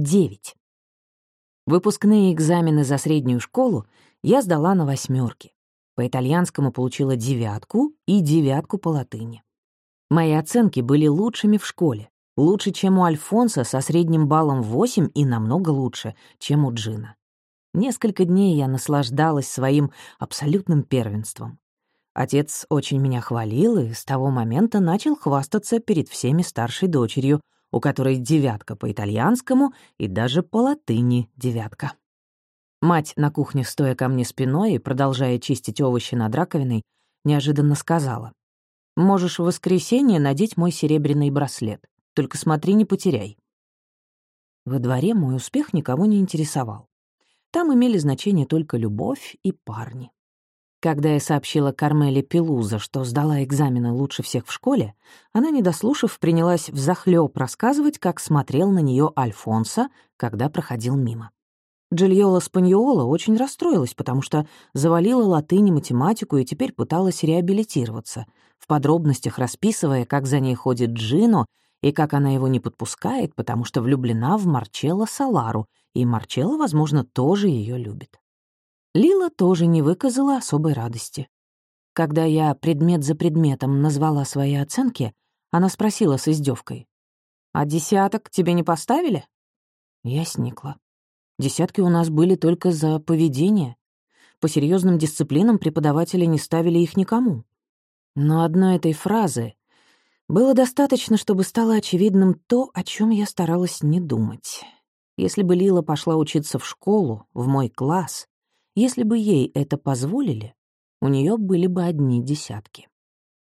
Девять. Выпускные экзамены за среднюю школу я сдала на восьмерки. По итальянскому получила девятку и девятку по латыни. Мои оценки были лучшими в школе, лучше, чем у Альфонса со средним баллом 8 и намного лучше, чем у Джина. Несколько дней я наслаждалась своим абсолютным первенством. Отец очень меня хвалил и с того момента начал хвастаться перед всеми старшей дочерью, у которой девятка по итальянскому и даже по латыни девятка. Мать на кухне, стоя ко мне спиной и продолжая чистить овощи над раковиной, неожиданно сказала. «Можешь в воскресенье надеть мой серебряный браслет. Только смотри, не потеряй». Во дворе мой успех никого не интересовал. Там имели значение только любовь и парни. Когда я сообщила Кармеле Пелуза, что сдала экзамены лучше всех в школе, она, не дослушав, принялась взахлёб рассказывать, как смотрел на нее Альфонсо, когда проходил мимо. Джильола Спаньола очень расстроилась, потому что завалила латынь и математику и теперь пыталась реабилитироваться, в подробностях расписывая, как за ней ходит Джино и как она его не подпускает, потому что влюблена в Марчелло Салару, и Марчелло, возможно, тоже ее любит. Лила тоже не выказала особой радости. Когда я предмет за предметом назвала свои оценки, она спросила с издевкой: «А десяток тебе не поставили?» Я сникла. Десятки у нас были только за поведение. По серьезным дисциплинам преподаватели не ставили их никому. Но одной этой фразы было достаточно, чтобы стало очевидным то, о чем я старалась не думать. Если бы Лила пошла учиться в школу, в мой класс, если бы ей это позволили, у нее были бы одни десятки.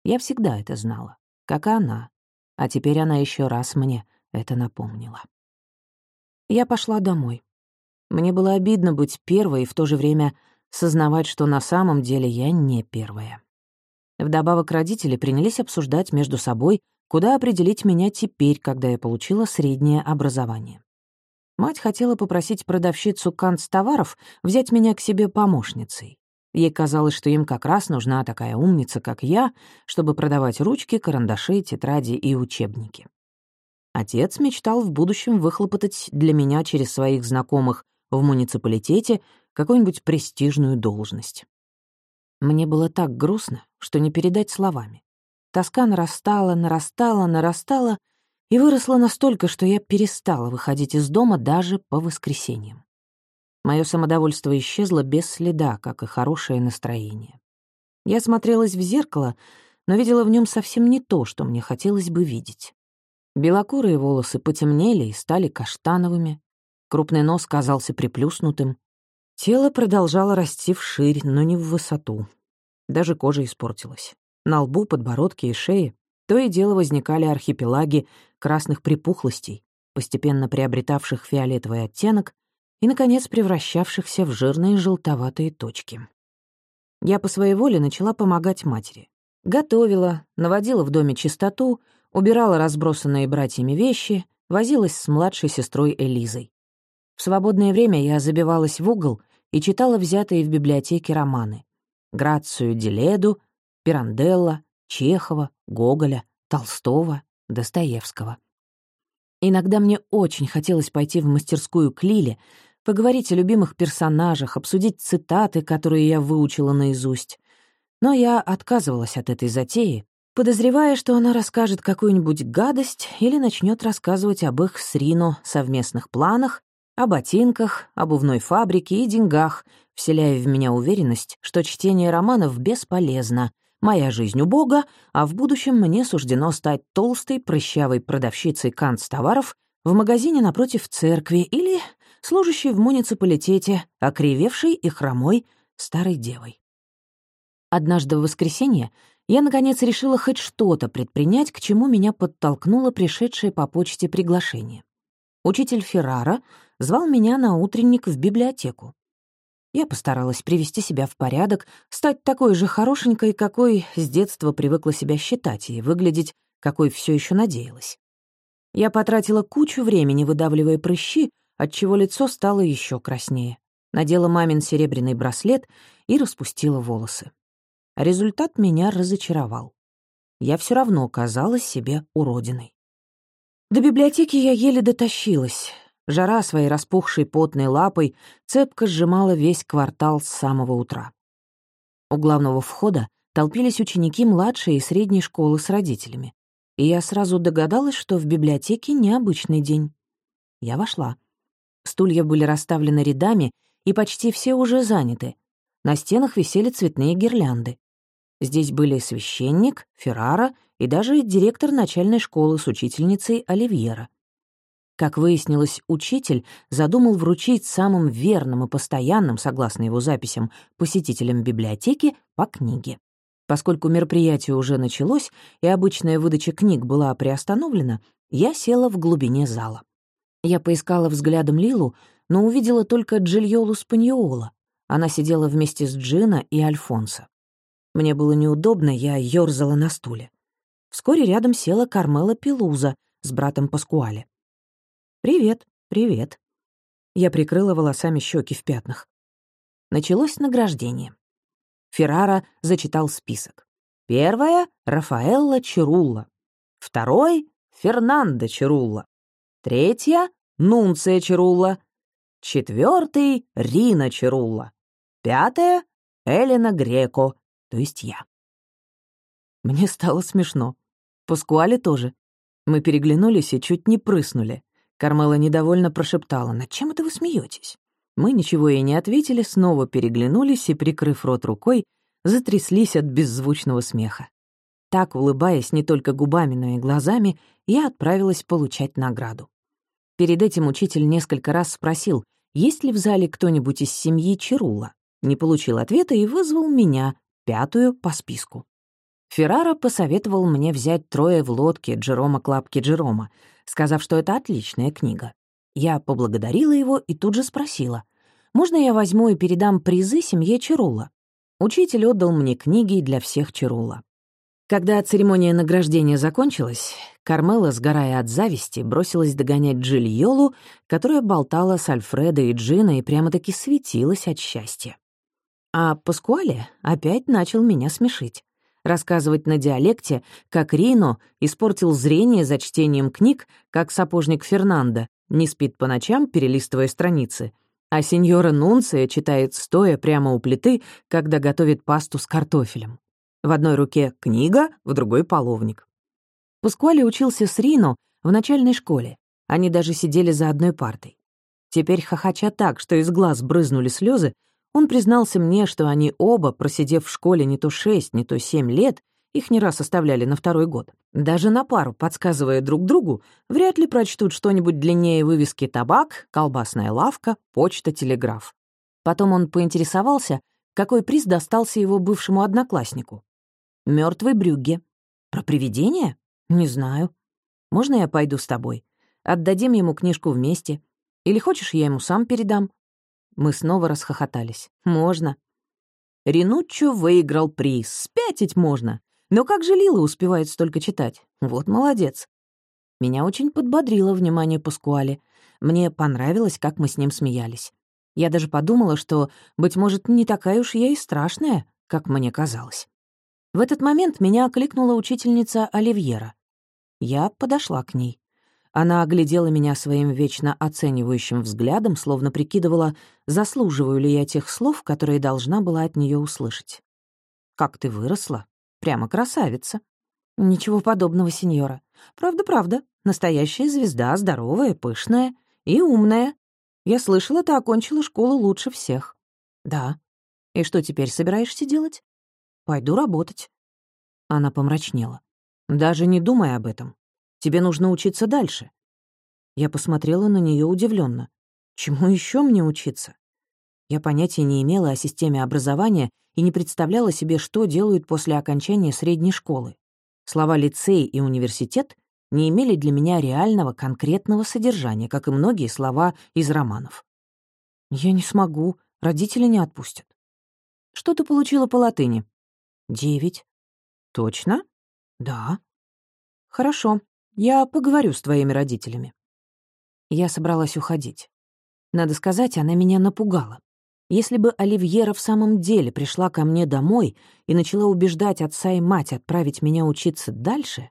Я всегда это знала, как и она, а теперь она еще раз мне это напомнила. Я пошла домой. Мне было обидно быть первой и в то же время сознавать, что на самом деле я не первая. Вдобавок родители принялись обсуждать между собой, куда определить меня теперь, когда я получила среднее образование. Мать хотела попросить продавщицу канцтоваров взять меня к себе помощницей. Ей казалось, что им как раз нужна такая умница, как я, чтобы продавать ручки, карандаши, тетради и учебники. Отец мечтал в будущем выхлопотать для меня через своих знакомых в муниципалитете какую-нибудь престижную должность. Мне было так грустно, что не передать словами. Тоска нарастала, нарастала, нарастала и выросла настолько, что я перестала выходить из дома даже по воскресеньям. Мое самодовольство исчезло без следа, как и хорошее настроение. Я смотрелась в зеркало, но видела в нем совсем не то, что мне хотелось бы видеть. Белокурые волосы потемнели и стали каштановыми, Крупный нос казался приплюснутым. Тело продолжало расти вширь, но не в высоту. Даже кожа испортилась. На лбу, подбородке и шее то и дело возникали архипелаги красных припухлостей, постепенно приобретавших фиолетовый оттенок и, наконец, превращавшихся в жирные желтоватые точки. Я по своей воле начала помогать матери. Готовила, наводила в доме чистоту, убирала разбросанные братьями вещи, возилась с младшей сестрой Элизой. В свободное время я забивалась в угол и читала взятые в библиотеке романы. Грацию Деледу, Пиранделла, Чехова, Гоголя, Толстого, Достоевского. Иногда мне очень хотелось пойти в мастерскую к Лиле, поговорить о любимых персонажах, обсудить цитаты, которые я выучила наизусть. Но я отказывалась от этой затеи, подозревая, что она расскажет какую-нибудь гадость или начнет рассказывать об их с Рино совместных планах о ботинках, обувной фабрике и деньгах, вселяя в меня уверенность, что чтение романов бесполезно, моя жизнь у Бога, а в будущем мне суждено стать толстой, прыщавой продавщицей канцтоваров в магазине напротив церкви или служащей в муниципалитете, окривевшей и хромой старой девой. Однажды в воскресенье я, наконец, решила хоть что-то предпринять, к чему меня подтолкнуло пришедшее по почте приглашение. Учитель Феррара звал меня на утренник в библиотеку. Я постаралась привести себя в порядок, стать такой же хорошенькой, какой с детства привыкла себя считать, и выглядеть, какой все еще надеялась. Я потратила кучу времени, выдавливая прыщи, отчего лицо стало еще краснее. Надела мамин серебряный браслет и распустила волосы. Результат меня разочаровал. Я все равно казалась себе уродиной. До библиотеки я еле дотащилась. Жара своей распухшей потной лапой цепко сжимала весь квартал с самого утра. У главного входа толпились ученики младшей и средней школы с родителями. И я сразу догадалась, что в библиотеке необычный день. Я вошла. Стулья были расставлены рядами, и почти все уже заняты. На стенах висели цветные гирлянды. Здесь были священник, Феррара и даже директор начальной школы с учительницей Оливьера. Как выяснилось, учитель задумал вручить самым верным и постоянным, согласно его записям, посетителям библиотеки по книге. Поскольку мероприятие уже началось и обычная выдача книг была приостановлена, я села в глубине зала. Я поискала взглядом Лилу, но увидела только Джильолу Спаньола. Она сидела вместе с Джина и Альфонсо. Мне было неудобно, я ёрзала на стуле. Вскоре рядом села Кармела Пелуза с братом Паскуале. «Привет, привет». Я прикрыла волосами щеки в пятнах. Началось награждение. Феррара зачитал список. Первая — Рафаэлла Чирулла. Второй — Фернандо Чирулла. Третья — Нунция Чирулла. Четвертый — Рина Чирулла. Пятая — Элена Греко, то есть я. Мне стало смешно. Паскуале тоже. Мы переглянулись и чуть не прыснули. Кармела недовольно прошептала, «Над чем это вы смеетесь? Мы ничего ей не ответили, снова переглянулись и, прикрыв рот рукой, затряслись от беззвучного смеха. Так, улыбаясь не только губами, но и глазами, я отправилась получать награду. Перед этим учитель несколько раз спросил, есть ли в зале кто-нибудь из семьи Чирула. Не получил ответа и вызвал меня, пятую по списку. Феррара посоветовал мне взять трое в лодке Джерома Клапки Джерома, сказав, что это отличная книга. Я поблагодарила его и тут же спросила, «Можно я возьму и передам призы семье Чирула?» Учитель отдал мне книги для всех Чирула. Когда церемония награждения закончилась, Кармела, сгорая от зависти, бросилась догонять Джильолу, которая болтала с Альфредо и Джина и прямо-таки светилась от счастья. А Паскуале опять начал меня смешить рассказывать на диалекте, как Рино испортил зрение за чтением книг, как сапожник Фернандо, не спит по ночам, перелистывая страницы, а сеньора Нунция читает стоя прямо у плиты, когда готовит пасту с картофелем. В одной руке книга, в другой — половник. Паскуале учился с Рино в начальной школе. Они даже сидели за одной партой. Теперь, хохоча так, что из глаз брызнули слезы, он признался мне, что они оба, просидев в школе не то шесть, не то семь лет, их не раз оставляли на второй год. Даже на пару, подсказывая друг другу, вряд ли прочтут что-нибудь длиннее вывески «Табак», «Колбасная лавка», «Почта», «Телеграф». Потом он поинтересовался, какой приз достался его бывшему однокласснику. Мертвый Брюгге. Про привидение? Не знаю. Можно я пойду с тобой? Отдадим ему книжку вместе. Или хочешь, я ему сам передам? Мы снова расхохотались. «Можно». Ринуччо выиграл приз. Спятить можно. Но как же Лила успевает столько читать? Вот молодец. Меня очень подбодрило внимание Паскуале. Мне понравилось, как мы с ним смеялись. Я даже подумала, что, быть может, не такая уж я и страшная, как мне казалось. В этот момент меня окликнула учительница Оливьера. Я подошла к ней. Она оглядела меня своим вечно оценивающим взглядом, словно прикидывала, заслуживаю ли я тех слов, которые должна была от нее услышать. «Как ты выросла? Прямо красавица». «Ничего подобного, сеньора. Правда-правда. Настоящая звезда, здоровая, пышная и умная. Я слышала, ты окончила школу лучше всех». «Да. И что теперь собираешься делать?» «Пойду работать». Она помрачнела. «Даже не думай об этом. Тебе нужно учиться дальше». Я посмотрела на нее удивленно. Чему еще мне учиться? Я понятия не имела о системе образования и не представляла себе, что делают после окончания средней школы. Слова «лицей» и «университет» не имели для меня реального, конкретного содержания, как и многие слова из романов. «Я не смогу, родители не отпустят». «Что ты получила по латыни?» «Девять». «Точно?» «Да». «Хорошо, я поговорю с твоими родителями». Я собралась уходить. Надо сказать, она меня напугала. Если бы Оливьера в самом деле пришла ко мне домой и начала убеждать отца и мать отправить меня учиться дальше,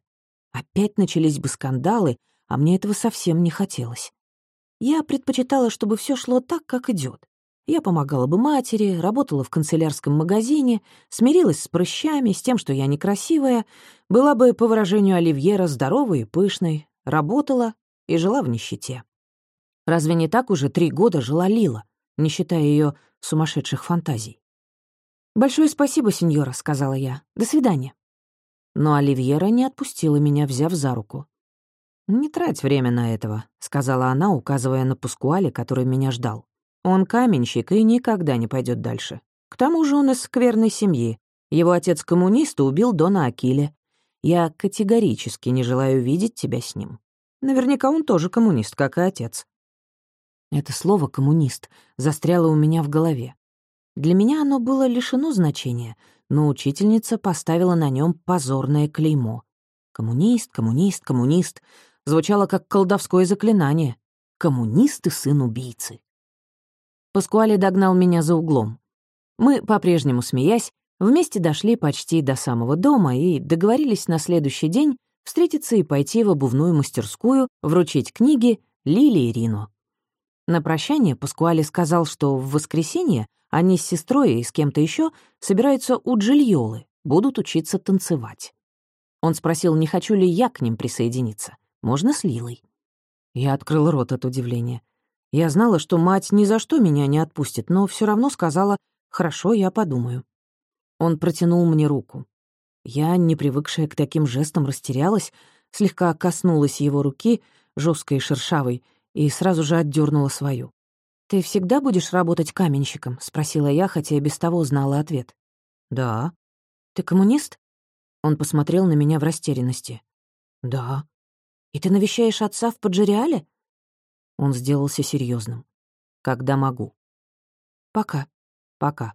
опять начались бы скандалы, а мне этого совсем не хотелось. Я предпочитала, чтобы все шло так, как идет. Я помогала бы матери, работала в канцелярском магазине, смирилась с прыщами, с тем, что я некрасивая, была бы, по выражению Оливьера, здоровой и пышной, работала и жила в нищете. Разве не так уже три года жила Лила, не считая ее сумасшедших фантазий? «Большое спасибо, сеньора», — сказала я. «До свидания». Но Оливьера не отпустила меня, взяв за руку. «Не трать время на этого», — сказала она, указывая на Пускуале, который меня ждал. «Он каменщик и никогда не пойдет дальше. К тому же он из скверной семьи. Его отец коммунист убил Дона Акиле. Я категорически не желаю видеть тебя с ним. Наверняка он тоже коммунист, как и отец». Это слово «коммунист» застряло у меня в голове. Для меня оно было лишено значения, но учительница поставила на нем позорное клеймо. «Коммунист, коммунист, коммунист» звучало как колдовское заклинание. «Коммунист и сын убийцы». Паскуали догнал меня за углом. Мы, по-прежнему смеясь, вместе дошли почти до самого дома и договорились на следующий день встретиться и пойти в обувную мастерскую, вручить книги Лили и Рину. На прощание Паскуали сказал, что в воскресенье они с сестрой и с кем-то еще собираются у Джильолы, будут учиться танцевать. Он спросил, не хочу ли я к ним присоединиться. Можно с Лилой. Я открыл рот от удивления. Я знала, что мать ни за что меня не отпустит, но все равно сказала «хорошо, я подумаю». Он протянул мне руку. Я, не привыкшая к таким жестам, растерялась, слегка коснулась его руки, жесткой и шершавой, и сразу же отдернула свою. «Ты всегда будешь работать каменщиком?» — спросила я, хотя и без того знала ответ. «Да». «Ты коммунист?» Он посмотрел на меня в растерянности. «Да». «И ты навещаешь отца в Паджериале?» Он сделался серьезным. «Когда могу». «Пока». «Пока».